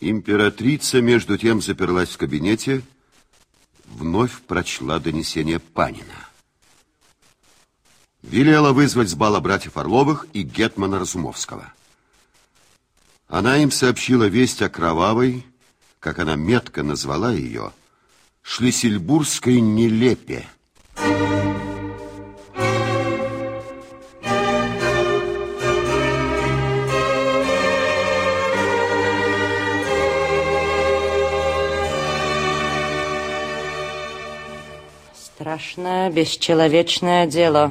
Императрица, между тем, заперлась в кабинете, вновь прочла донесение Панина. Велела вызвать с бала братьев Орловых и Гетмана Разумовского. Она им сообщила весть о кровавой, как она метко назвала ее, шлиссельбургской нелепе. Страшное, бесчеловечное дело.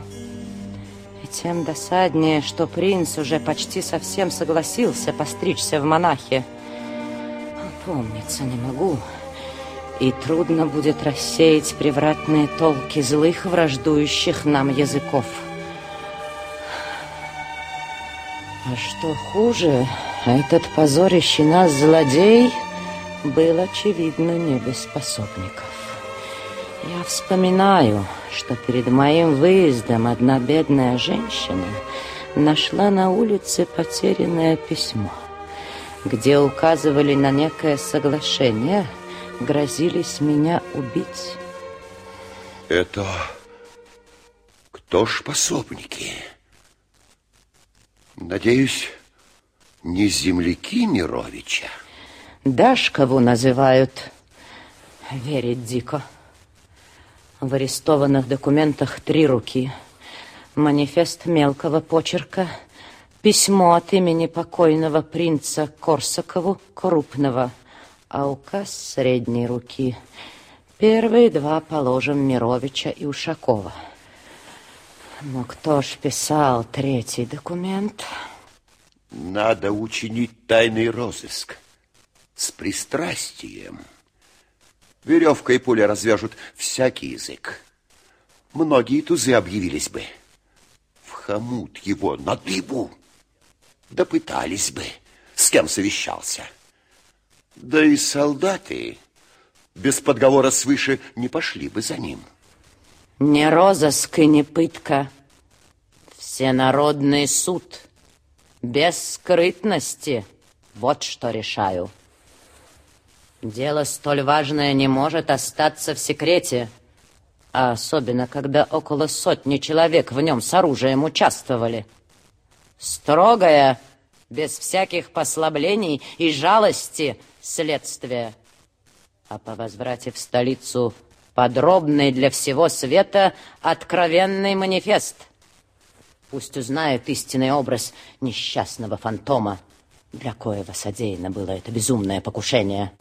И тем досаднее, что принц уже почти совсем согласился постричься в монахи. Помниться не могу. И трудно будет рассеять превратные толки злых, враждующих нам языков. А что хуже, этот позорящий нас злодей был, очевидно, не без способников. Я вспоминаю, что перед моим выездом одна бедная женщина нашла на улице потерянное письмо, где указывали на некое соглашение, грозились меня убить. Это кто ж пособники? Надеюсь, не земляки Мировича? Дашкову называют. Верить дико. В арестованных документах три руки. Манифест мелкого почерка, письмо от имени покойного принца Корсакову крупного, а указ средней руки. Первые два положим Мировича и Ушакова. Но кто ж писал третий документ? Надо учинить тайный розыск с пристрастием. Веревка и пуля развяжут всякий язык. Многие тузы объявились бы. В хомут его на дыбу. Допытались бы, с кем совещался. Да и солдаты без подговора свыше не пошли бы за ним. Не розыск и не пытка. Всенародный суд. Без скрытности. Вот что решаю. Дело столь важное не может остаться в секрете, а особенно, когда около сотни человек в нем с оружием участвовали. Строгое, без всяких послаблений и жалости следствие. А по возврате в столицу подробный для всего света откровенный манифест. Пусть узнает истинный образ несчастного фантома, для коего содеяно было это безумное покушение.